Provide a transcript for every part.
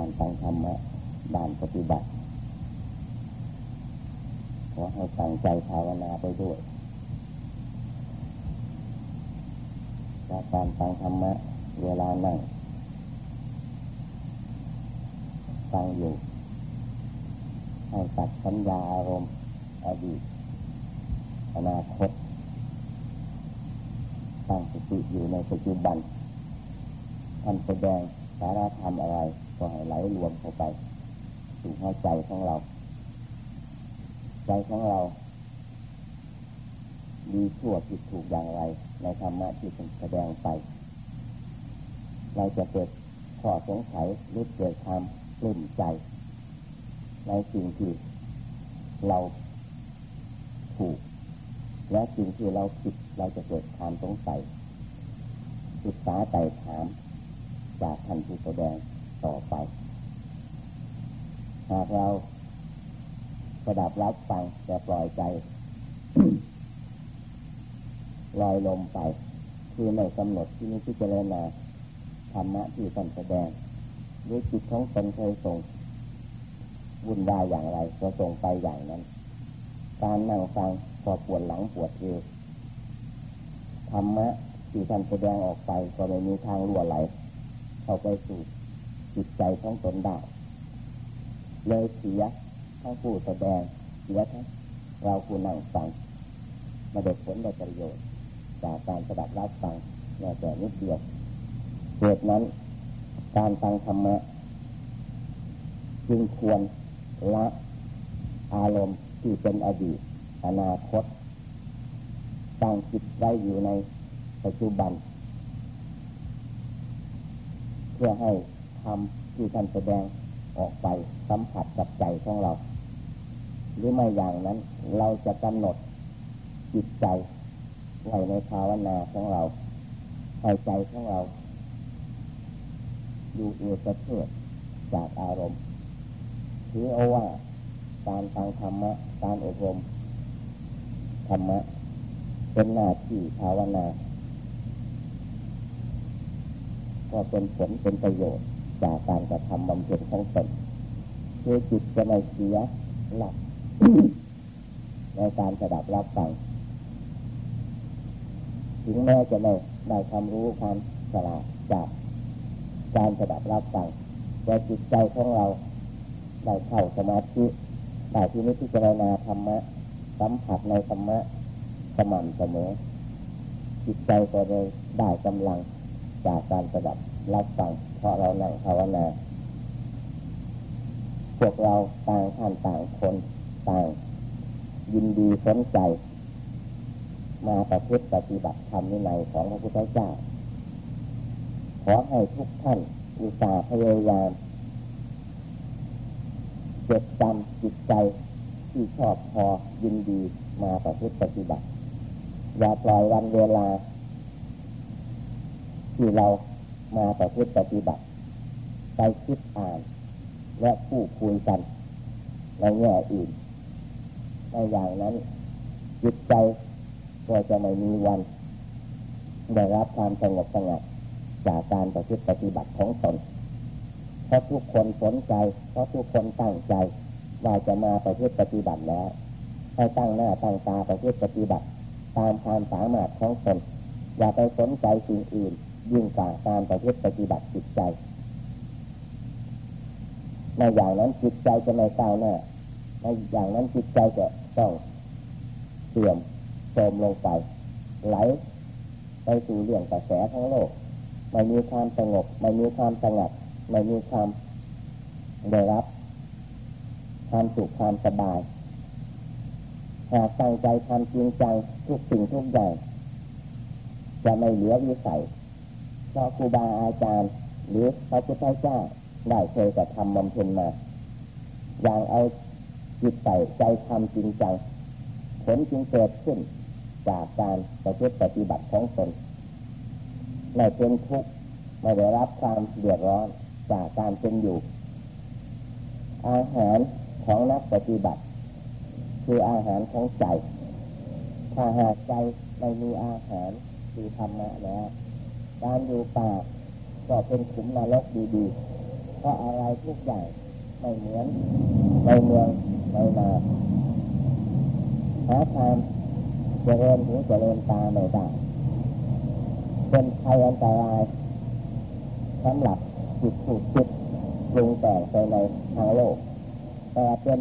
การฟังธรรมะด่านปฏิบัติขอให้ตั้งใจภาวนาไปด้วยจากการฟังธรรมะเวลานั่งฟังอยู่ให้ตัดสัญญาอารมณ์อดีตอนาคตตั้งสติอยู่ในปัจจุบันท่านแสดงสาระธรรมอะไร ก็ให้ไหลรวมเข้าไปสู่หัวใจของเรา ใจของเราดีชั่วผิดถูกอย่างไร ในธรรมะที่แสดงไป เราจะเกิดข้อสงสัยหรือเกิดความปลื้มใจ ในสิ่งที่เราถูก และสิ่งที่เราผิดเราจะเกิดความสงสัยศึกษาไต่ถามจากท่านผู้แสดง ต่อไป หากเราสดับรับฟังแต่ปล่อยใจลอยลมไป คือไม่กำหนดที่นี้ที่เจริญนาธรรมะที่ท่านแสดงด้วยจิตของตนเคยส่งวุ่นวายอย่างไรก็ส่งไปอย่างนั้น การนั่งฟังก็ปวดหลังปวดเอวธรรมะที่ท่านแสดงออกไปก็ไม่มีทางรั่วไหล เข้าไปสู่ จิตใจของตนได้เลยเสียทั้งผู้แสดงเสียทั้งเราผู้นั่งฟังมาได้ผลได้ประโยชน์ จากการสดับรับฟังแม้แต่นิดเดียวเหตุนั้น การฟังธรรมะจึงควรละอารมณ์ที่เป็นอดีต อนาคตตั้งจิตไว้อยู่ในปัจจุบัน เพื่อให้ ทำที่ท่านแสดงออกไปสัมผัสกับใจของเรา หรือไม่อย่างนั้น เราจะกำหนดจิตใจไว้ในภาวนาของเราให้ใจของเรา อยู่เอสเทิดจากอารมณ์ถือเอาว่าการฟังธรรมะการอบรมธรรมะเป็นหน้าที่ภาวนา ก็เป็นผลเป็นประโยชน์ จากการกระทำบำเพ็ญของตนคือจิตจะไม่เสียหลักในการสดับรับฟังถึงแม้จะไม่ได้ความรู้ความฉลาดจากการสดับรับฟังแต่จิตใจของเราได้เข้าสมาธิได้ที่นี้ที่เจรณาธรรมะสัมผัสในธรรมะสม่ำเสมอจิตใจก็เลยได้กำลังจากการสดับรับฟัง เพราะเรานั่งภาวนาพวกเราต่างท่านต่างคนต่างยินดีสนใจ มาประพฤติปฏิบัติธรรมในของพระพุทธเจ้า ขอให้ทุกท่านอุตส่าห์พยายามเก็บจำจิตใจที่ชอบพอยินดีมาประพฤติปฏิบัติ อย่าปล่อยวันเวลา ที่เรา มาประพฤติปฏิบัติ ไปคิดอ่าน และพูดคุยกันในแง่อื่นในอย่างนั้นจิตใจก็จะไม่มีวันได้รับความสงบสงัดจากการประพฤติปฏิบัติของตนเพราะทุกคนสนใจ เพราะทุกคนตั้งใจ ว่าจะมาประพฤติปฏิบัติแล้วให้ตั้งหน้าตั้งตาประพฤติปฏิบัติ ตามความสามารถของตนอย่าไปสนใจสิ่งอื่น ยิ่งกว่าการประพฤติปฏิบัติจิตใจในอย่างนั้นจิตใจจะไม่ก้าวหน้าในอย่างนั้นจิตใจจะต้องเสื่อมโทรมลงไป ไหลไปสู่เรื่องกระแสทั้งโลกไม่มีความสงบไม่มีความสงัดไม่มีความได้รับ ความสุขความสบายหากตั้งใจทำจริงจังทุกสิ่งทุกอย่างจะไม่เหลือวิสัย พราะครูบาอาจารย์ หรือพระพุทธเจ้าได้เคยกระทำบำเพ็ญมาอย่างเอาจิตใส่ใจทำจริงจังผลจึงเกิดขึ้นจากการประพฤติปฏิบัติของตนไม่เป็นทุกข์ไม่ได้รับความเดือดร้อนจากการเป็นอยู่ อาหารของนักปฏิบัติ คืออาหารของใจ ถ้าหากใจไม่มีอาหารคือธรรมะแล้ว การอยู่ป่าก็เป็นขุมนรกดีๆเพราะอะไรทุกอย่างไม่เหมือนในเมืองในนาหาทางเจริญหูเจริญตาไม่ได้เป็นภัยอันตรายสำหรับจิตถูกจิตปรุงแต่งไปในทางโลก แต่เป็น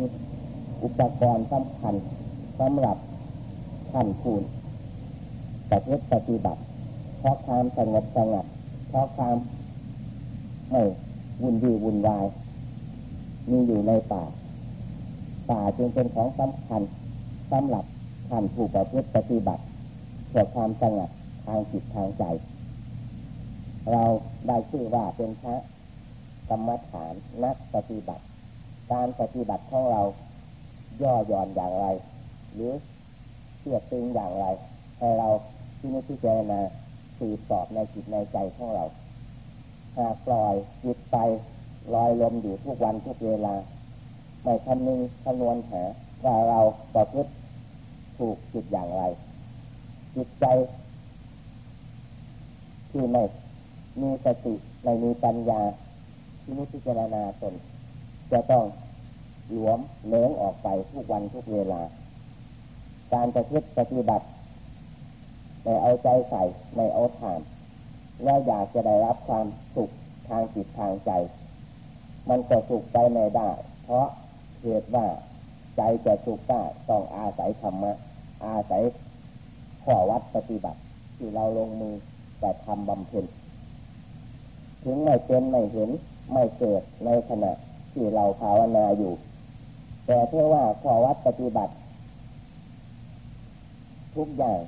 อุปกรณ์สำคัญสำหรับท่านคูณปฏิบัติปฏิบัติเพ ราะความสงบสงัดเพราะความไม่วุ่นวี่วุ่นวายมีอยู่ในป่า ป่าจึงเป็นของสำคัญสำหรับท่านผู้ประพฤติปฏิบัติเพื่อความสงัดทางจิตทางใจ เราได้ชื่อว่าเป็นพระกรรมฐานนักปฏิบัติ การปฏิบัติของเราย่อหย่อนอย่างไร หรือเชื่อตึงอย่างไร ให้เราที่นี้ที่เจรณา สืบสอบในจิตในใจของเราหากปล่อยจิตไปลอยลมอยู่ทุกวันทุกเวลา ไม่คำนึงคำนวณหาว่าเราประพฤติถูกจิตอย่างไร จิตใจ ที่ไม่มีสติไม่มีปัญญา ที่นี้พิจารณาตนจะต้องหลวมเล้งออกไปทุกวันทุกเวลา การประพฤติปฏิบัติ ไม่เอาใจใส่ไม่เอาถามและอยากจะได้รับความสุขทางจิตทางใจ มันก็สุขไปไม่ได้ เพราะเหตุว่าใจจะสุขได้ต้องอาศัยธรรมะ อาศัยข้อวัดปฏิบัติ ที่เราลงมือแต่ทำบำเพ็ญถึงไม่เป็นไม่เห็นไม่เกิดในขณะที่เราภาวนาอยู่ แต่เพื่อว่าข้อวัดปฏิบัติ ทุกอย่าง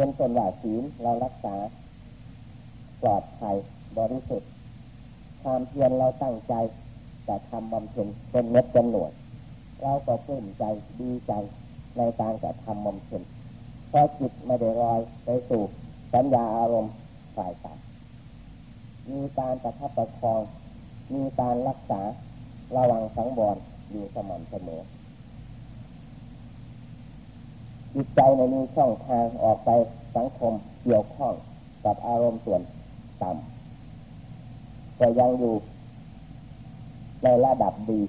เป็นต้นว่าศีลเรารักษา ปลอดภัยบริสุทธิ์ความเพียรเราตั้งใจจะทำบำเพ็ญเป็นเม็ดเป็นหน่วยเราก็ปลื้มใจดีใจในการจะทำบำเพ็ญเพราะจิตไม่ได้ลอยไปสู่สัญญาอารมณ์ฝ่ายต่ำมีการประทับประคอง มีการรักษาระวังสังวรอยู่สม่ำเสมอ จิตใจในมีช่องทางออกไปสังคมเกี่ยวข้องกับอารมณ์ส่วนต่ำก็ยังอยู่ในระดับดี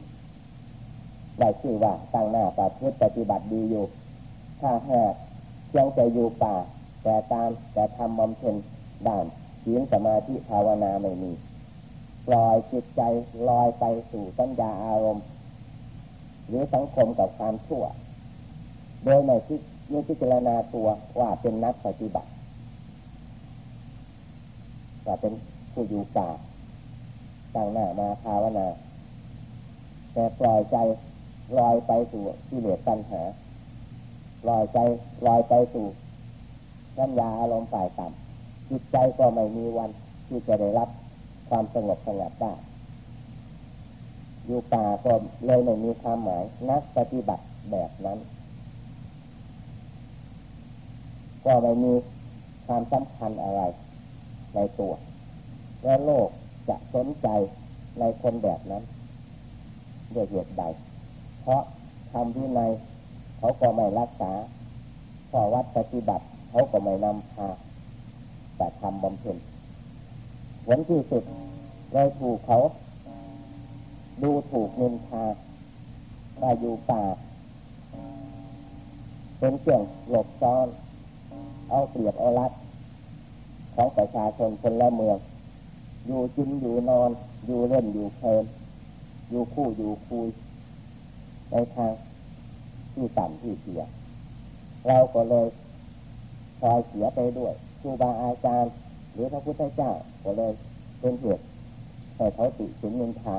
ได้ชื่อว่าตั้งหน้าปฏิบัติปฏิบัติดีอยู่ ถ้าหากยังจะอยู่ป่า แต่ตามแต่ทำบำเพ็ญด่านศีลสมาธิภาวนาไม่มีลอยจิตใจลอยไปสู่สัญญาอารมณ์ หรือสังคมกับความชั่ว โดยไม่คิดไม่พิจารณาตัวว่าเป็นนักปฏิบัติว่าเป็นผู้อยู่ป่าตั้งหน้ามาภาวนา แต่ปล่อยใจลอยไปสู่ที่เหลือปัญหาลอยใจลอยไปสู่สัญญาอารมณ์ฝ่ายต่ำจิตใจก็ไม่มีวันที่จะได้รับความสงบสงัดได้อยู่ป่าก็เลยไม่มีความหมายนักปฏิบัติแบบนั้น ก็ไม่มีความสำคัญอะไรในตัว และโลกจะสนใจในคนแบบนั้นด้วยเหตุใด เพราะทำวินัยเขาก็ไม่รักษาข้อวัดปฏิบัติเขาก็ไม่นำพาแต่ทำบำเพ็ญผลที่สุดเลยถูกเขา ดูถูกนินทาว่าอยู่ป่า เป็นเกี่ยงหลบซ่อน เอาเปรียบเอารัดของประชาชนคนละเมือง อยู่กินอยู่นอน อยู่เล่นอยู่เพลินอยู่คู่อยู่คุยในทางที่ต่ำที่เสียเราก็เลยพลอยเสียไปด้วยครูบาอาจารย์หรือพระพุทธเจ้าก็เลยเป็นเหตุให้เขาติถึงนินทา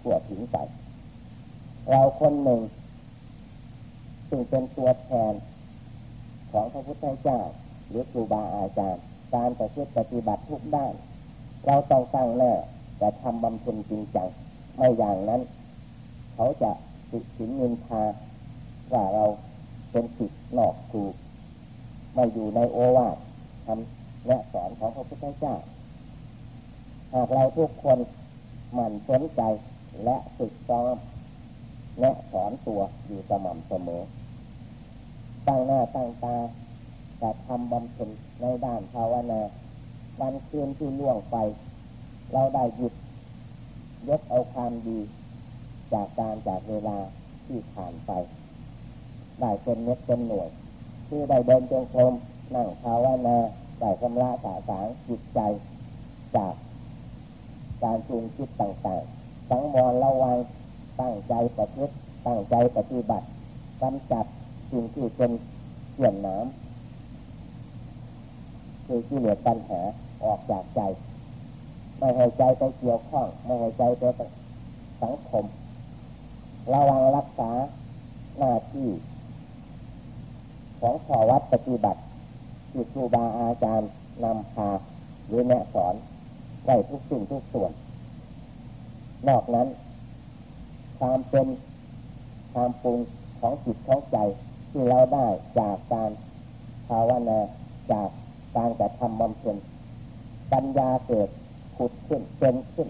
ขวดถึงใสเราคนหนึ่ง ซึ่งเป็นตัวแทน ของพระพุทธเจ้า หรือครูบาอาจารย์ การประพฤติปฏิบัติทุกด้าน เราต้องตั้งแน่แต่ทำบำเพ็ญจริงจังไม่อย่างนั้น เขาจะติดถินนินทาว่าเราเป็นสิทธิ์นอกครูไม่อยู่ในโอวาททำและสอนของพระพุทธเจ้าหากเราทุกคนหมั่นสนใจและฝึกซ้อมและสอนตัวอยู่สม่ำเสมอ ตั้งหน้าตั้งตาแต่ทำบำเพ็ญในด้านภาวนาวันคืนที่ล่วงไป เราได้หยุดยกเอาความดี จากการจากเวลาที่ผ่านไป ได้เป็นเม็ดเป็นหน่วยที่ได้เดินจงกรมนั่งภาวนาได้ชำระสาสางจิตใจ จากการปรุงคิดต่างๆสังวรระวังตั้งใจประพฤติตั้งใจปฏิบัติกำจัด สิ่งที่เป็นเกี่ยนน้ำคือที่เหลือปัญหาออกจากใจ ไม่ให้ใจไปเกี่ยวข้อง ไม่ให้ใจไปสังคม ระวังรักษาหน้าที่ ของขอวัดปฏิบัติที่ครูบาอาจารย์นำพาหรือแนะสอนไว้ทุกสิ่งทุกส่วน นอกนั้น ความเป็นความปรุงของจิตของใจ ที่เราได้จากการภาวนาจากการกระทำบำเพ็ญปัญญาเกิดขุดขึ้นเป็นขึ้น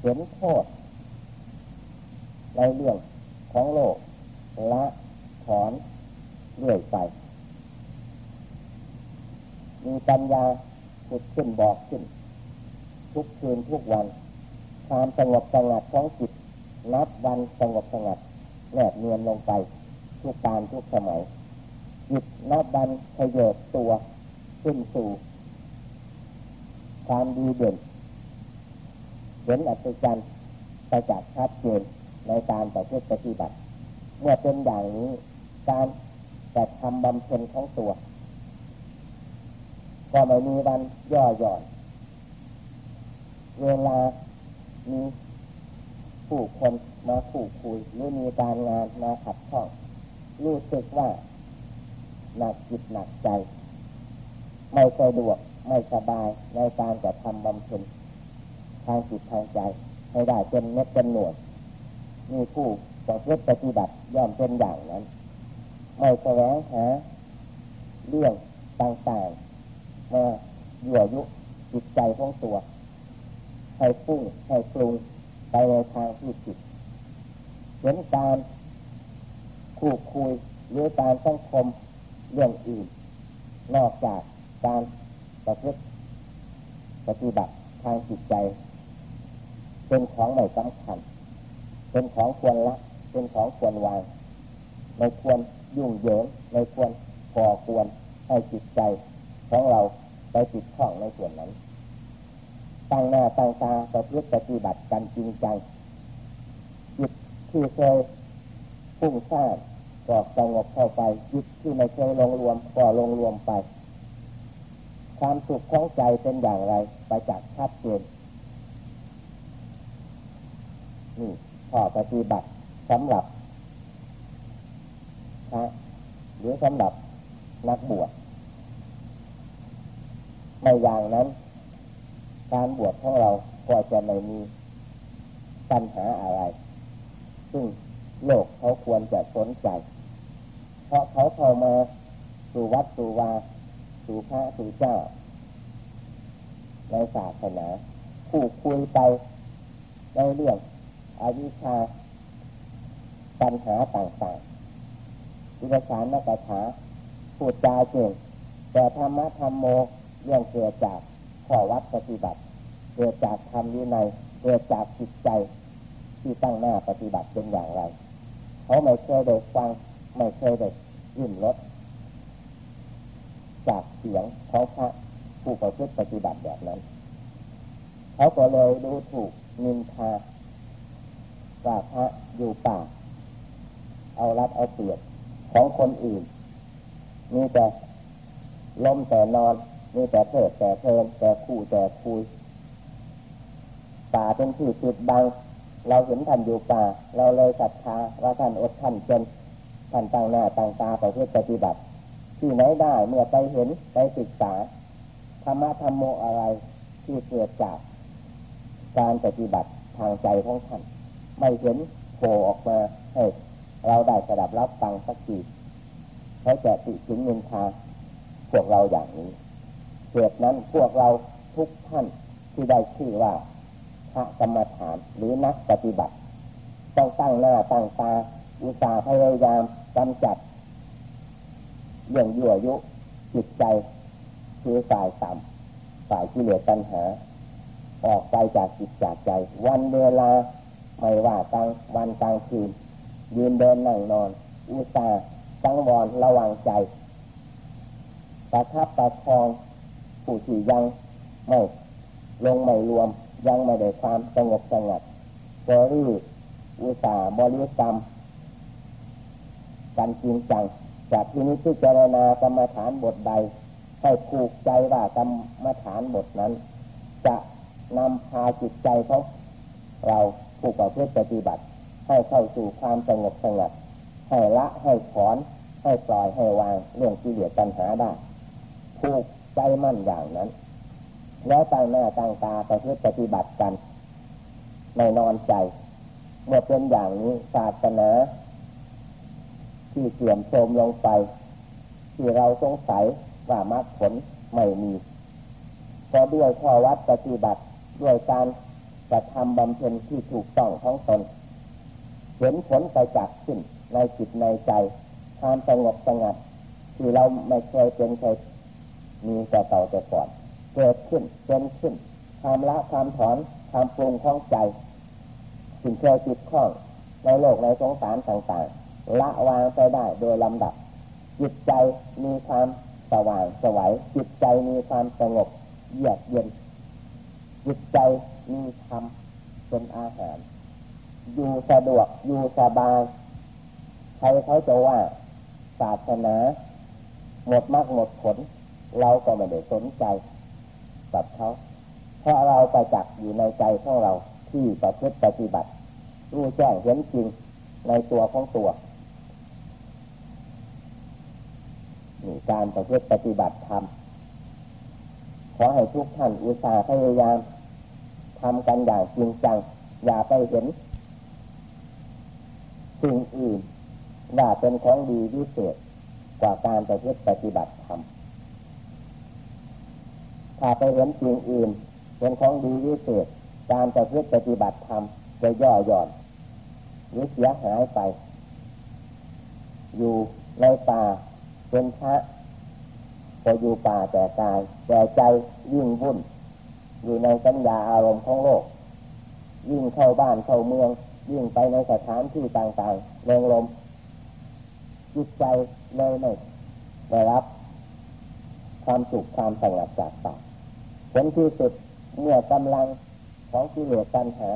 เห็นโทษในเรื่องของโลกละถอนเรื่อยไป มีปัญญาขุดขึ้นบอกขึ้น ทุกคืนทุกวัน ความสงบสงัดของจิตนับวันสงบสงัดแนบเนียนลงไป ทุกการทุกสมัยจิตนับวันขยบตัวขึ้นสู่ความดีเด่นเห็นอัศจรรย์ประจักษ์ชัดเจนในการประพฤติปฏิบัติ เมื่อเป็นอย่างนี้ การแต่ทำบำเพ็ญของตัว ก็ไม่มีวันย่อหย่อน เวลามีผู้คนมาคู่คุยหรือมีการงานมาขัดข้อง รู้สึกว่าหนักจิตหนักใจ ไม่สะดวกไม่สบายในการจะทำบำเพ็ญทางจิตทางใจให้ได้เป็นเม็ดเป็นหน่วยมีผู้ประพฤติปฏิบัติย่อมเป็นอย่างนั้น ไม่แสวงหาเรื่องต่างๆมายั่วยุจิตใจของตัวให้ฟุ้งให้ปรุงไปในทางที่ผิดเห็นการ คู่คุยหรือการสังคมเรื่องอื่น นอกจากการประพฤติปฏิบัติทางจิตใจ เป็นของไม่สำคัญ เป็นของควรละเป็นของควรวางไม่ควรยุ่งเหยิงไม่ควรก่อกวนให้จิตใจของเราไปติดข้องในส่วนนั้น ตั้งหน้าตั้งตาประพฤติปฏิบัติกันจริงจังจิตที่เคยพุ่งซ่าน ก็สงบเข้าไปจิตที่ไม่เคยลงรวมก็ลงรวมไป ความสุขของใจเป็นอย่างไรไปจากชัดเจนนี่ข้อปฏิบัติสำหรับพระหรือสำหรับนักบวชในอย่างนั้น การบวชของเราก็จะไม่มีปัญหาอะไร ซึ่งโลกเขาควรจะสนใจ เพราะเขาเข้ามาสู่วัดสู่วาสู่พระสู่เจ้าในศาสนาคู่คุยไปในเรื่องอาวิชาปัญหาต่างๆวิชานักถาพูดจาเก่งแต่ธรรมะธรรมโมเรื่องเกิดจากข้อวัดปฏิบัติ เกิดจากธรรมวินัยเกิดจากจิตใจที่ตั้งหน้าปฏิบัติเป็นอย่างไร เขาไม่เคยได้ฟัง ไม่เคยได้ยินรสจากเสียงของพระผู้ประพฤติปฏิบัติแบบนั้น เขาก็เลยดูถูกนินทาว่าพระอยู่ป่า เอารัดเอาเปรียบของคนอื่น มีแต่ล้มแต่นอน มีแต่เพิดแต่เพลินแต่คู่แต่คุยป่าเป็นที่ปิดบัง เราเห็นท่านอยู่ป่า เราเลยศรัทธาว่าท่านอดท่านจน ท่านตั้งหน้าตั้งตาไปเพื่อปฏิบัติ ที่ไหนได้เมื่อไปเห็นไปศึกษาธรรมะธรรมโมอะไรที่เกิดจาก การปฏิบัติทางใจของท่านไม่เห็นโผล่ออกมาให้เราได้สดับรับฟังสักทีเขาจะติถึงนินทาพวกเราอย่างนี้เหตุนั้นพวกเราทุกท่านที่ได้ชื่อว่าพระกรรมฐานหรือนักปฏิบัติ ต้องตั้งหน้าตั้งตาอุตสาห์พยายาม กำจัดเรื่องยั่วยุจิตใจคือฝ่ายต่ำฝ่ายที่เหลือปัญหา ออกไปจากจิตจากใจ วันเวลาไม่ว่ากลางวันกลางคืน ยืนเดินนั่งนอน อุตส่าห์สังวรระวังใจ ประทับประคองผู้ที่ยังไม่ลงไม่รวมยังไม่ได้ความสงบสงัดก็รีอุตส่าห์บริกรรม กันจริงจังจากที่นี้ที่เจรณากรรมฐานบทใด ให้ผูกใจว่ากรรมฐานบทนั้น จะนำพาจิตใจของเราผู้ประพฤติปฏิบัติ ให้เข้าสู่ความสงบสงัดให้ละให้ถอน ให้ปล่อยให้วางเรื่องที่เหลือปัญหาได้ผูกใจมั่นอย่างนั้น แล้วตั้งหน้าตั้งตาประพฤติปฏิบัติกันในนอนใจ เมื่อเป็นอย่างนี้ศาสนา ที่เสื่อมโทรมลงไป ที่เราสงสัยว่ามรรคผลไม่มีก็ด้วยข้อวัดปฏิบัติด้วยการกระทำบำเพ็ญที่ถูกต้องของตนเห็นผลไปจากขึ้นในจิตในใจความสงบสงัดที่เราไม่เคยเป็นเคยมีแต่เต่าแต่ก่อนเกิดขึ้นเป็นขึ้นความละความถอนความปรุงของใจสิ่งเคยจิตข้องในโลกในสงสารต่างๆ ละวางไปได้โดยลำดับ จิตใจมีความสว่างสวัยจิตใจมีความสงบเยือกเย็น จิตใจมีธรรมเป็นอาหาร อยู่สะดวกอยู่สบายใครเขาจะว่าศาสนาหมดมากหมดผล เราก็ไม่ได้สนใจกับเขาเพราะเราไปจักอยู่ในใจของเราที่ประพฤติปฏิบัติรู้แจ้งเห็นจริงในตัวของตัว นี่การประพฤติปฏิบัติธรรมขอให้ทุกท่านอุตส่าห์พยายามทำกันอย่างจริงจัง อย่าไปเห็นสิ่งอื่นว่าเป็นของดีวิเศษกว่าการประพฤติปฏิบัติธรรมถ้าไปเห็นสิ่งอื่น เป็นของดีวิเศษ การประพฤติปฏิบัติธรรมจะย่อหย่อนหรือเสียหายไป อยู่ในป่า เป็นพระพออยู่ป่าแต่กาย แต่ใจยิ่งวุ่น อยู่ในสัญญาอารมณ์ของโลก ยิ่งเข้าบ้านเข้าเมือง ยิ่งไปในสถานที่ต่างๆเริงลมจิตใจเลยไม่ได้รับ ความสุขความสงบจากป่าผลที่สุดเมื่อกำลังของกิเลสตัณหา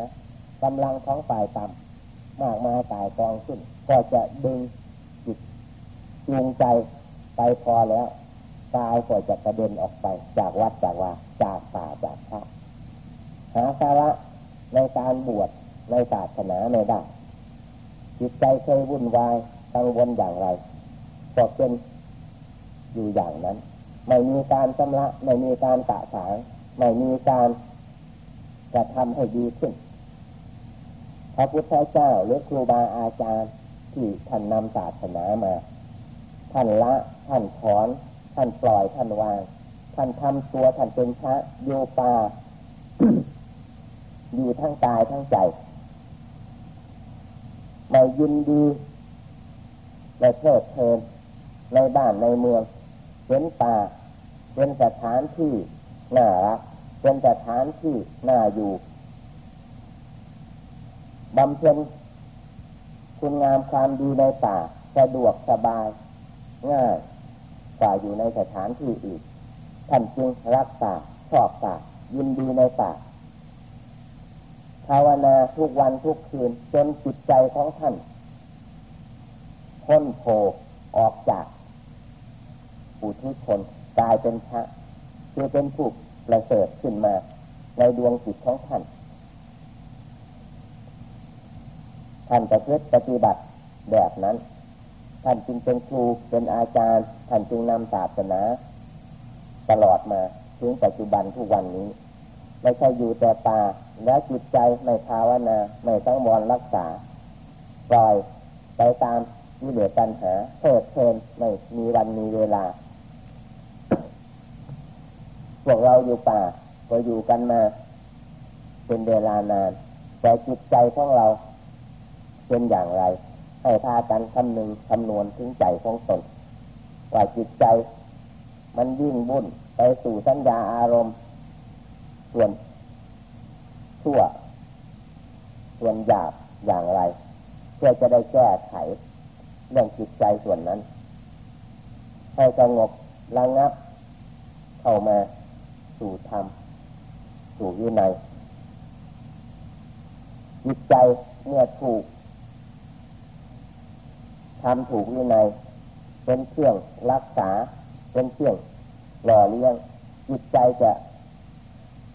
กำลังของฝ่ายต่ำมากมายตายกองขึ้น ก็จะดึงจิตจูงใจ ไปพอแล้วกายก็จะกระเด็นออกไป จากวัดจากว่าจากป่าจากพระหาสาระในการบวชในศาสนาไม่ได้จิตใจเคยวุ่นวายกังวลอย่างไรก็เป็นอยู่อย่างนั้น ไม่มีการชำระไม่มีการตะสางไม่มีการกระทำให้ดีขึ้นพระพุทธเจ้าหรือครูบาอาจารย์ที่ท่านนำศาสนามา ท่านละท่านถอน ท่านปล่อยท่านวาง ท่านทำตัวท่านเป็นพระโยปาอยู่ทั้งกายทั้งใจไม่ยินดีในเพลิดเพลินในบ้านในเมืองเห็นป่าเป็นสถานที่น่ารักเป็นสถานที่น่าอยู่บำเพ็ญคุณงามความดีในป่าสะดวกสบาย ง่ายกว่าอยู่ในสถานที่อื่นท่านจึงรักป่าชอบป่ายินดีในป่าภาวนาทุกวันทุกคืนจนจิตใจของท่านพ้นโผออกจากปุถุชนกลายเป็นพระคือเป็นผู้ประเสริฐขึ้นมาในดวงจิตของท่าน ท่านจะเพื่อปฏิบัติแบบนั้น ท่านจึงเป็นครูเป็นอาจารย์ท่านจึงนำศาสนา ตลอดมาถึงปัจจุบันทุกวันนี้ไม่ใช่อยู่แต่ตาและจิตใจไม่ภาวนา ไม่ต้องมอนรักษา ปล่อยไปตามที่เหลือปัญหาเพิดเพลินไม่มีวันมีเวลา พวกเราอยู่ป่าก็อยู่กันมา เป็นเวลานาน แต่จิตใจของเราเป็นอย่างไร ให้พากันคำนึงคำนวณถึงใจของตนว่าจิตใจ มันยิ่งบุ่นไปสู่สัญญาอารมณ์ ส่วนชั่ว ส่วนหยาบอย่างไร เพื่อจะได้แก้ไขเรื่องจิตใจส่วนนั้น ให้สงบระงับ เข้ามาสู่ธรรมสู่วินัยจิตใจเมื่อถูก ทำถูกวินัยเป็นเครื่องรักษา เป็นเครื่องหล่อเลี้ยงจิตใจจะ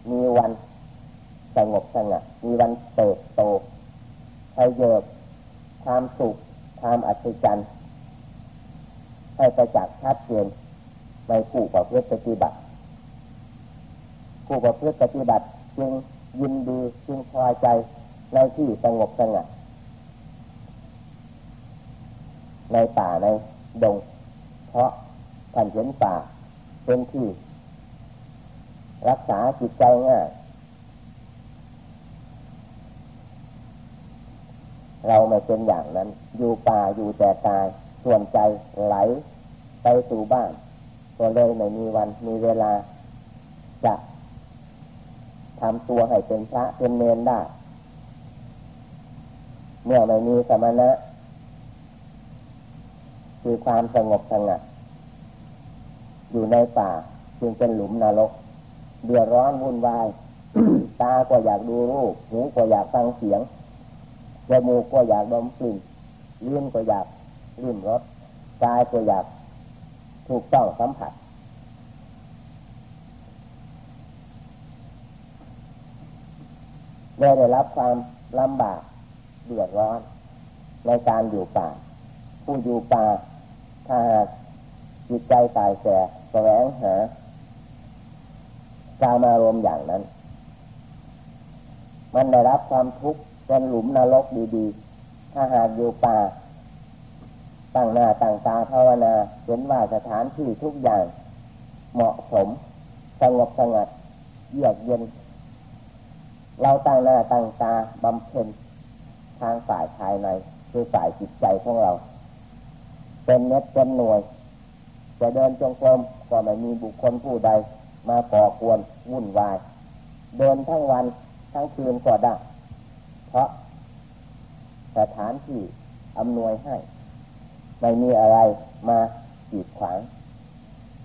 มีวันสงบสงัดมีวันเติบโตให้เยิบความสุขความอัศจรรย์ให้ประจักษ์ชัดเจนในผู้ประพฤติปฏิบัติผู้ประพฤติปฏิบัติจึงยินดีจึงพอใจในที่สงบสงัด ในป่าในดง เพราะท่านเห็นป่าเป็นที่ รักษาจิตใจง่ายเราไม่เป็นอย่างนั้น อยู่ป่าอยู่แต่กายส่วนใจไหลไปสู่บ้านก็เลยไม่มีวันมีเวลา จะทำตัวให้เป็นพระเป็นเนรได้ เมื่อไม่มีสมณะ คือความสงบสงัดอยู่ในป่าจึงเป็นหลุมนรก เดือดร้อนวุ่นวาย ตาก็อยากดูรูป หูก็อยากฟังเสียงจมูกก็อยากดมกลิ่นลิ้นก็อยากลิ้มรสกายก็อยากถูกต้องสัมผัสเมื่อได้รับความลำบากเดือดร้อนในการอยู่ป่า ผู้อยู่ป่า ถ้าจิตใจตายแสแสวงหากามารมอย่างนั้น มันได้รับความทุกข์เป็นหลุมนรกดีๆ ถ้าหากอยู่ป่าตั้งหน้าตั้งตาภาวนาเห็นว่าสถานที่ทุกอย่าง เหมาะสมสงบสงัดเยือกเย็น เราตั้งหน้าตั้งตาบำเพ็ญทางฝ่ายภายในคือฝ่ายจิตใจของเรา เป็นเน็ตเป็นหน่วย จะเดินจงกรมก็ไม่มีบุคคลผู้ใด มาก่อกวนวุ่นวาย เดินทั้งวันทั้งคืนก็ได้ เพราะสถานที่อำนวยให้ ไม่มีอะไรมาจีดขวาง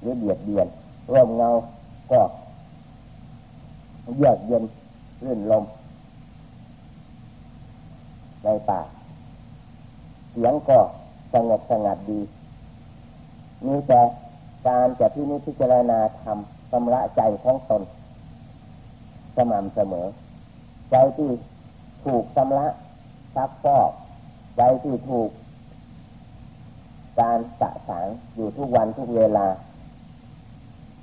หรือเบียดเบียนร่มเงาก็เยือกเย็นรื่นลม ในป่าเสียงก็ สงบสงัดดีมีแต่การจะที่นิพิจารณาทำชำระใจของตนสม่ำเสมอ ใจที่ถูกชำระซักฟอกใจที่ถูก การสะสางอยู่ทุกวันทุกเวลา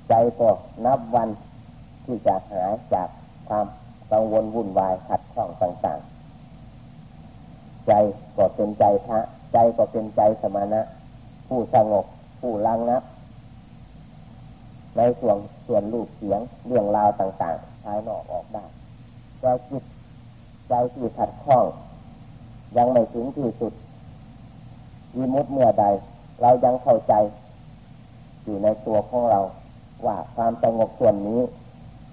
ใจก็นับวันที่จะหายจากความกังวลวุ่นวายขัดข้องต่างๆ ใจก็เป็นใจพระใจก็เป็นใจสมณะผู้สงบผู้ลังนับในส่วนส่วนรูปเสียงเรื่องราวต่างๆภายนอกออกได้แต่จิตใจที่ขัดข้อง ยังไม่ถึงที่สุดวิมุตเมื่อใด เรายังเข้าใจ อยู่ในตัวของเรา ว่าความสงบส่วนนี้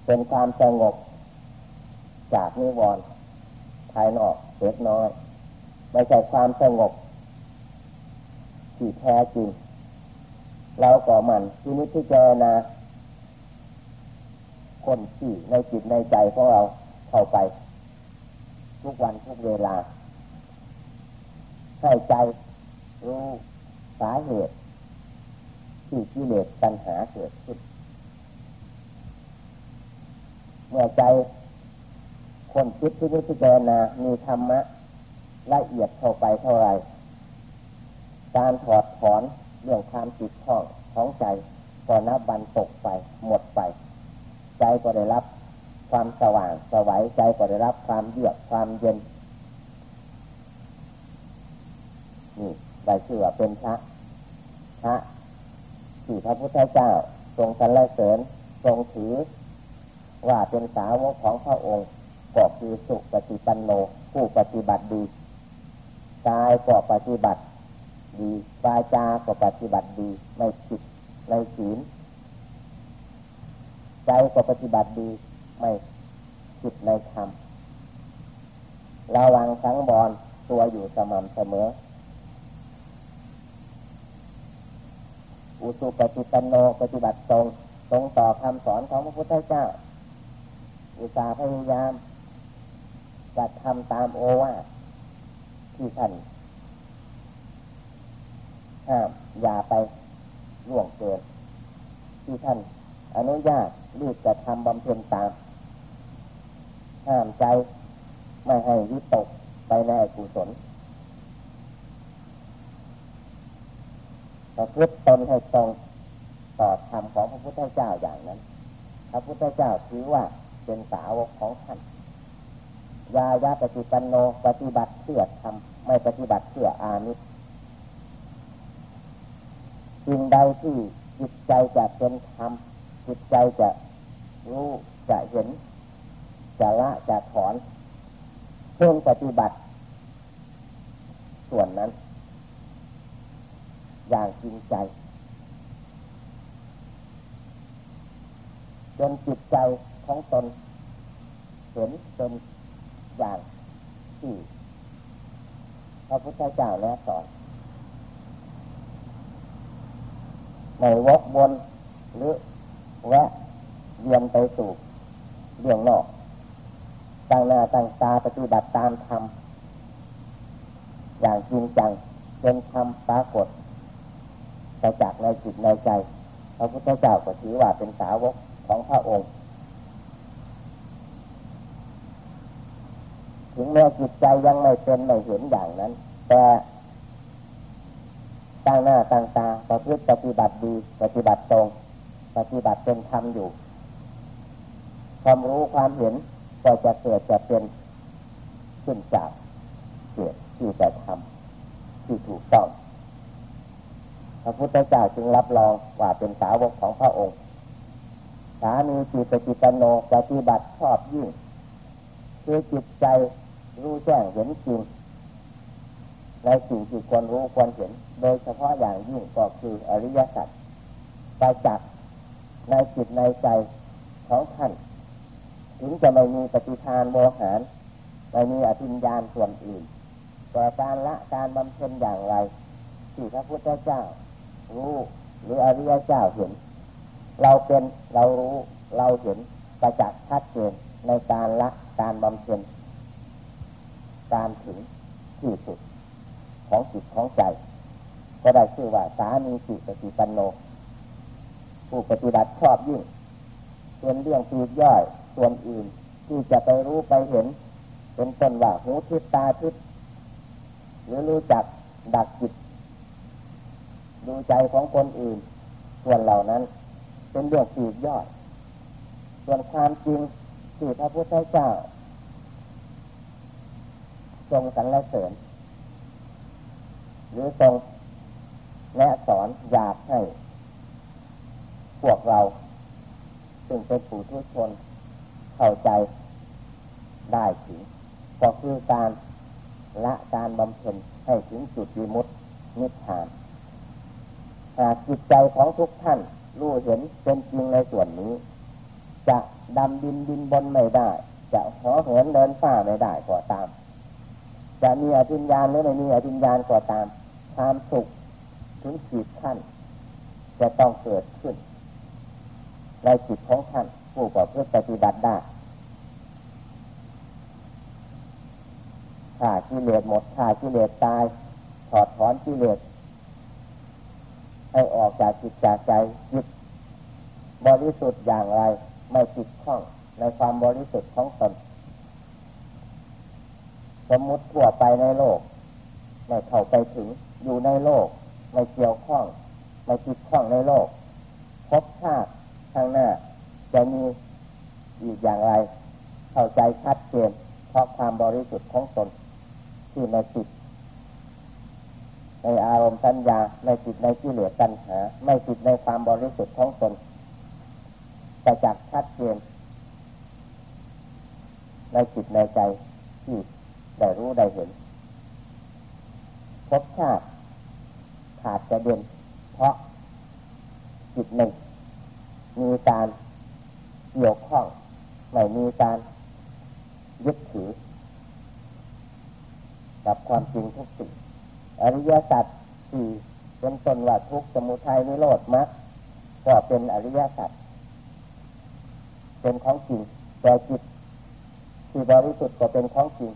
เป็นความสงบจากนิวรณ์ภายนอกเล็กน้อย ไม่ใช่ความสงบ ที่แท้จริงเราก็มันที่นิพพิจารณาคนที่ในจิตในใจของเราเข้าไป ทุกวันทุกเวลาให้ใจรู้สาเหตุ ที่กิเลสปัญหาเกิดขึ้น เมื่อใจคนคิดที่นิพพานามีธรรมะละเอียดเข้าไปเท่าไร การถอดถอนเรื่องความติดข้องของใจก็นับวันตกไปหมดไป ใจก็ได้รับความสว่างสวัยใจก็ได้รับความเยือกความเย็นนี่ได้ชื่อว่าเป็นพระพระที่พระพุทธเจ้าทรงสรรเสริญทรงถือ ว่าเป็นสาวกของพระองค์ก็คือสุปฏิปันโนผู้ปฏิบัติดีกายก็ปฏิบัติ ดีวาจาก็ปฏิบัติดีไม่ผิดในศีลใจก็ปฏิบัติดีไม่ผิดในธรรมระวังสังบอลตัวอยู่สม่ำเสมอ อุสุปฏิปันโนปฏิบัติตรงตรงต่อคำสอนของพระพุทธเจ้า อุตสาห์พยายามจะทำตามโอวาทที่ท่าน ห้ามอย่าไปล่วงเกินที่ท่านอนุญาตรีบจะทำบำเพ็ญตามห้ามใจไม่ให้วิตกไปในกุศลประพฤติตนให้ตรงต่อธรรมของพระพุทธเจ้าอย่างนั้น พระพุทธเจ้าถือว่าเป็นสาวกของท่านยายาปฏิปันโนปฏิบัติเพื่อทำไม่ปฏิบัติเพื่ออานิส สิ่งใดที่จิตใจจะเป็นธรรมจิตใจจะรู้จะเห็น จะละจะถอนเพื่อปฏิบัติ ส่วนนั้น อย่างจริงใจจนจิตใจของตน เห็นเป็นอย่างที่พระพุทธเจ้าแนะสอน ในวกวนหรือแวะเวียนไปสู่เรื่องนอกตั้งหน้าตั้งตาปฏิบัติตามธรรมอย่างจริงจังเป็นธรรมปรากฏประจักษ์ในจิตในใจพระพุทธเจ้าก็ถือว่าเป็นสาวกของพระองค์ถึงแม้จิตใจยังไม่เป็นไม่เห็นอย่างนั้น แต่ ตั้งหน้าตั้งตาประพฤติปฏิบัติดีปฏิบัติตรง ปฏิบัติเป็นธรรมอยู่ ความรู้ความเห็นก็จะเกิดจะเป็นขึ้นจากเกิดที่จะทำที่ถูกต้องพระพุทธเจ้าจึงรับรองว่าเป็นสาวกของพระองค์สามีจิตจิตโนปฏิบัติชอบยิ่งคือจิตใจรู้แจ้งเห็นจริงในสิ่งที่ควรรู้ควรเห็น โดยเฉพาะอย่างยิ่งก็คืออริยสัจไปจักในจิตในใจของท่าน ถึงจะไม่มีปฏิทานโมหารไม่มีอภิญญาณส่วนอื่นแต่การละการบำเพ็ญอย่างไรที่พระพุทธเจ้า รู้หรืออริยเจ้าเห็น เราเป็นเรารู้เราเห็นประจักษ์ชัดเจนในการละการบำเพ็ญการถึงที่สุดของจิตของใจ ก็ได้ชื่อว่าสามีจิตปฏิปันโน ผู้ปฏิบัติชอบยิ่ง ส่วนเรื่องปีกย่อยส่วนอื่น ที่จะไปรู้ไปเห็น เป็นต้นว่าหูทิพตาทิพหรือรู้จักดักจิตดูใจของคนอื่น ส่วนเหล่านั้น เป็นเรื่องปีกย่อยส่วนความจริงที่พระพุทธเจ้าทรงสรรเสริญหรือทรง แนะสอนอยากให้ พวกเรา ซึ่งเป็นผู้ทุชน เข้าใจได้ถึงก็คือการละการบำเพ็ญให้ถึงจุดวิมุตตินิพพานหากจิตใจของทุกท่าน รู้เห็นเป็นจริงในส่วนนี้ จะดำดินดินบนไม่ได้ จะหอเหินเดินฝ้าไม่ได้ก็ตาม จะมีอภิญญาณหรือไม่มีอภิญญาณก็ตาม ความสุข ถึงขีดขั้นจะต้องเกิดขึ้น ในจิตของท่านผู้ประพฤติปฏิบัติได้ถ้ากิเลสหมดถ้ากิเลสตาย ถอดถอนกิเลสให้ออกจากจิตจากใจจิตบริสุทธิ์อย่างไร ไม่ติดข้องในความบริสุทธิ์ของตนสมมุติทั่วไปในโลกไม่เข้าไปถึงอยู่ในโลก ไม่เกี่ยวข้องไม่ติดข้องในโลกพบชาติข้างหน้า จะมีอีกอย่างไร เข้าใจชัดเจนเพราะความบริสุทธิ์ของตนที่ในจิตในอารมณ์สัญญาในจิตในที่เหลือตัณหา ไม่จิตในความบริสุทธิ์ของตนประจักษ์ชัดเจนในจิตในใจที่ได้รู้ได้เห็นพบชาติ ขาดจะเด่นเพราะจิตหนึ่ง มีการเกี่ยวข้องไม่มีการยึดถือ กับความจริงทุกสิ่งอริยสัจสี่เป็นต้นว่าทุกสมุทัยนิโรธมรรคก็เป็นอริยสัจเป็นของจริงแต่จิตที่บริสุทธิ์ก็เป็นของจริง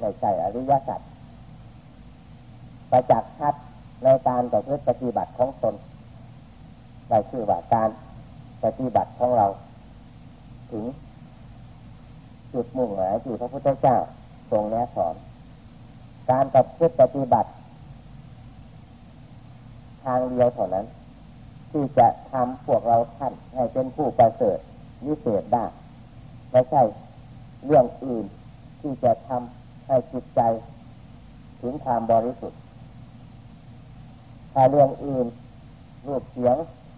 ในใจอริยสัจประจักษ์ชัด ในการต่อเพื่อปฏิบัติของตนได้ชื่อว่าการปฏิบัติของเรา ถึง จุดมุ่งหมายที่พระพุทธเจ้าทรงแนะสอน การปฏิบัติ ทางเดียวเท่านั้น ที่จะทำพวกเราท่านให้เป็นผู้ประเสริฐวิเศษได้ไม่ใช่เรื่องอื่นที่จะทำให้จิตใจ ถึงความบริสุทธิ์ ถ้าเรื่องอื่นรูปเสียง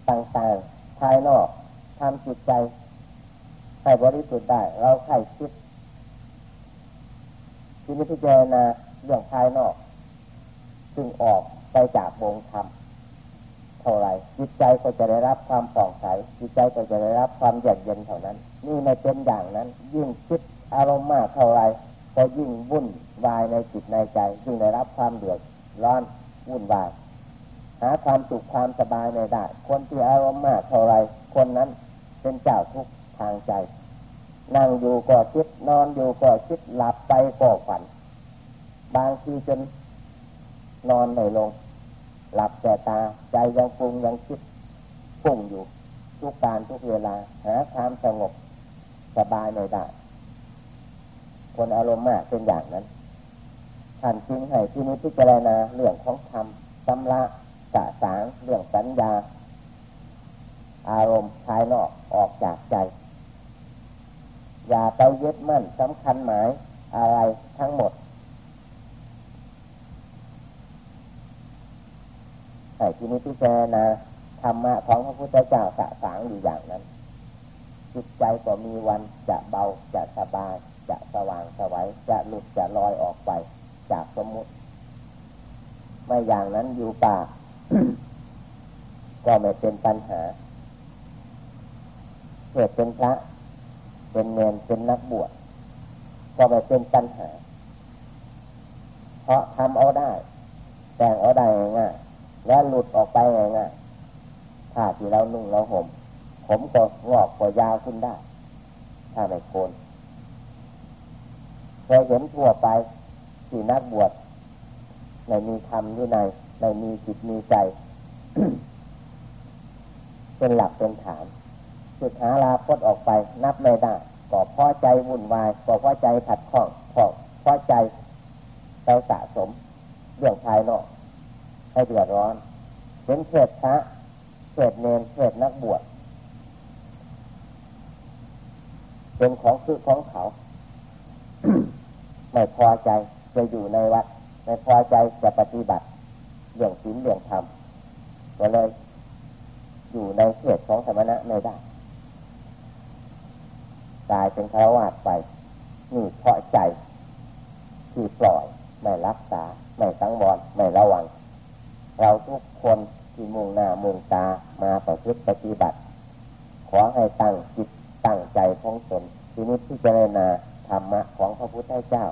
ต่างๆภายนอกทำจิตใจให้บริสุทธิ์ได้ เราใครคิดที่นิพพานาเรื่องภายนอก ซึ่งออกไปจากวงธรรมเท่าไรจิตใจก็จะได้รับความปลอดใสจิตใจก็จะได้รับความเยือกเย็นเท่านั้น นี่ในเป็นอย่างนั้น ยิ่งคิดอารมณ์มากเท่าไรก็ยิ่งวุ่นวายในจิตในใจยิ่งได้รับความเดือดร้อนวุ่นวาย หาความสุขความสบายในได้ คนที่อารมณ์มากเท่าไร คนนั้นเป็นเจ้าทุกทางใจ นั่งอยู่ก็คิดนอนอยู่ก็คิดหลับไปก็ฝัน บางทีจนนอนไม่ลง หลับแต่ตาใจยังปรุงยังคิดปุ่งอยู่ ทุกการทุกเวลา หาความสงบสบายไม่ได้ คนอารมณ์มากเป็นอย่างนั้นท่านจึงให้ที่นี้พิจารณาเรื่องของธรรมตำละ สะสางเรื่องสัญญา อารมณ์ภายนอกออกจากใจ อย่าไปยึดมั่นสำคัญหมายอะไรทั้งหมดให้ที่นี้พิจารณาธรรมะของพระพุทธเจ้าสะสางอยู่อย่างนั้น จิตใจก็มีวันจะเบาจะสบาย จะสว่างสวัยจะหลุดจะลอยออกไป จากสมมุติ ไม่อย่างนั้นอยู่ป่า ก็ไม่เป็นปัญหาเกิดเป็นพระ เป็นเนรเป็นนักบวชก็ไม่เป็นปัญหา เพราะทำเอาได้ แต่งเอาได้ง่ายแล้วหลุดออกไปง่ายถ้าที่เรานุ่งเราห่มผมก็งอกก็ยาวขึ้นได้ ถ้าไม่โคนเคยเห็นทั่วไปที่นักบวชในมีธรรมด้วยใน ในมีจิตมีใจ เป็นหลักเป็นฐานสุดหาลาพดออกไป นับไม่ได้ก็พอใจวุ่นวายก็พอใจขัดข้องพอพอใจเราสะสมเรื่องภายนอกให้เดือดร้อนเป็นเทศพระเทศเนนเทศนักบวชเป็นของคือของเขา ไม่พอใจจะอยู่ในวัด ไม่พอใจจะปฏิบัติ เรื่องศีลเรื่องธรรมก็เลยอยู่ในเขตของสมณะไม่ได้กลายเป็นคารวะไปนี่เพราะใจ ที่ปล่อยไม่รักษา ไม่สังวรไม่ระวัง เราทุกคนที่มุ่งหน้ามุ่งตามาประพฤติปฏิบัติ ขอให้ตั้งจิตตั้งใจของตนทีนี้พิจารณาธรรมะของพระพุทธเจ้า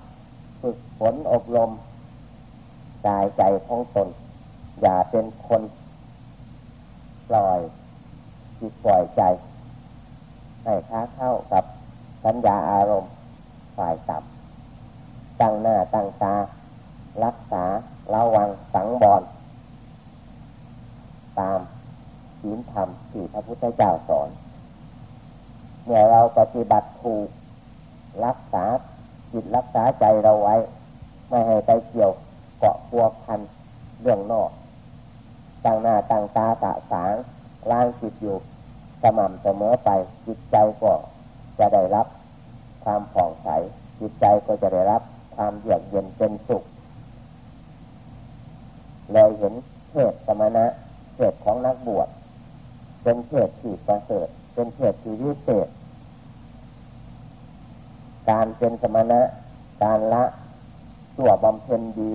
ฝึกฝนอบรมกายใจของตน อย่าเป็นคนปล่อยจิตปล่อยใจ ให้ค้าเข้ากับสัญญาอารมณ์ฝ่ายต่ำตั้งหน้าตั้งตา รักษาระวังสังบอนตามศีลธรรมที่พระพุทธเจ้าสอน เมื่อเราปฏิบัติถูกรักษาจิตรักษาใจเราไว้ ไม่ให้ไปเกี่ยวเกาะพัวพันเรื่องนอก ตั้งหน้าตั้งตาตะสางล้างจิตอยู่สม่ำเสมอไปจิตใจก็จะได้รับความผ่องใสจิตใจก็จะได้รับความเยือกเย็นเป็นสุขเลยเห็นเทศสมณะเศของนักบวชเป็นเศที่ประเสริฐเป็นเศที่วิเศษการเป็นสมณะการละตัวบำเพ็ญดี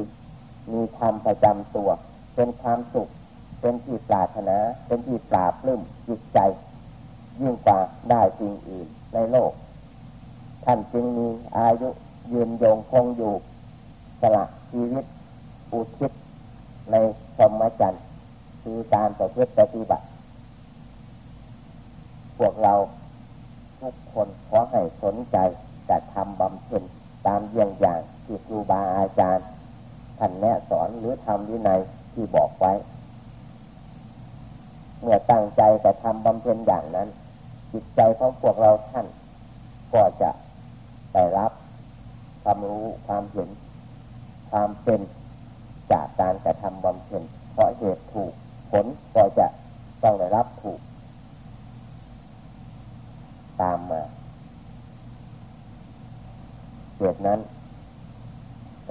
มีธรรมประจำตัว เป็นความสุข เป็นที่ปรารถนา เป็นที่ปราบลื้มจิตใจ ยิ่งกว่าได้สิ่งอื่นในโลก ท่านจึงมีอายุยืนยงคงอยู่สละชีวิตอุทิศในสมจันทร์คือการประพฤติปฏิบัติ พวกเราทุกคนขอให้สนใจจะทำบำเพ็ญตามเยี่ยงอย่างที่ครูบาอาจารย์ท่านแนะสอนหรือทำวินัยที่บอกไว้ เมื่อตั้งใจจะทำบำเพ็ญอย่างนั้น จิตใจของพวกเราท่าน ก็จะได้รับความรู้ความเห็นความเป็นจากการกระทำบำเพ็ญเพราะเหตุถูกผลก็จะต้องได้รับถูก ตามมาเหตุนั้น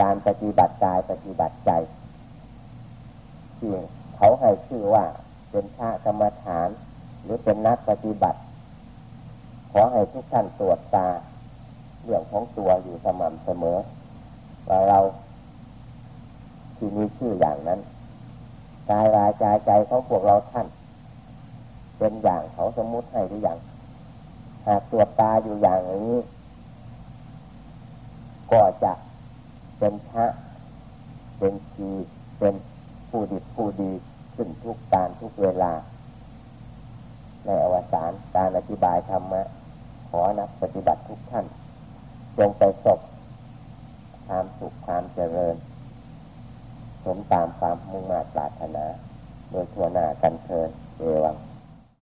การปฏิบัติกายปฏิบัติใจที่เขาให้ชื่อว่า เป็นพระกรรมฐาน หรือเป็นนักปฏิบัติ ขอให้ทุกท่านตรวจตา เรื่องของตัวอยู่สม่ำเสมอ ว่าเราที่มีชื่ออย่างนั้นกายวาจาใจของพวกเราท่าน เป็นอย่างเขาสมมุติให้หรืออย่างหากตรวจตาอยู่อย่างนี้ ก็จะเป็นพระเป็นชีเป็นผู้ดีผู้ดี ขึ้นทุกการทุกเวลา ในอวสานการอธิบายธรรมะ ขอนักปฏิบัติทุกท่าน จงไปสบความสุขความเจริญ สมตามความมุ่งมา่ปรารถนา โดยทั่วหน้ากันเทินเอวัง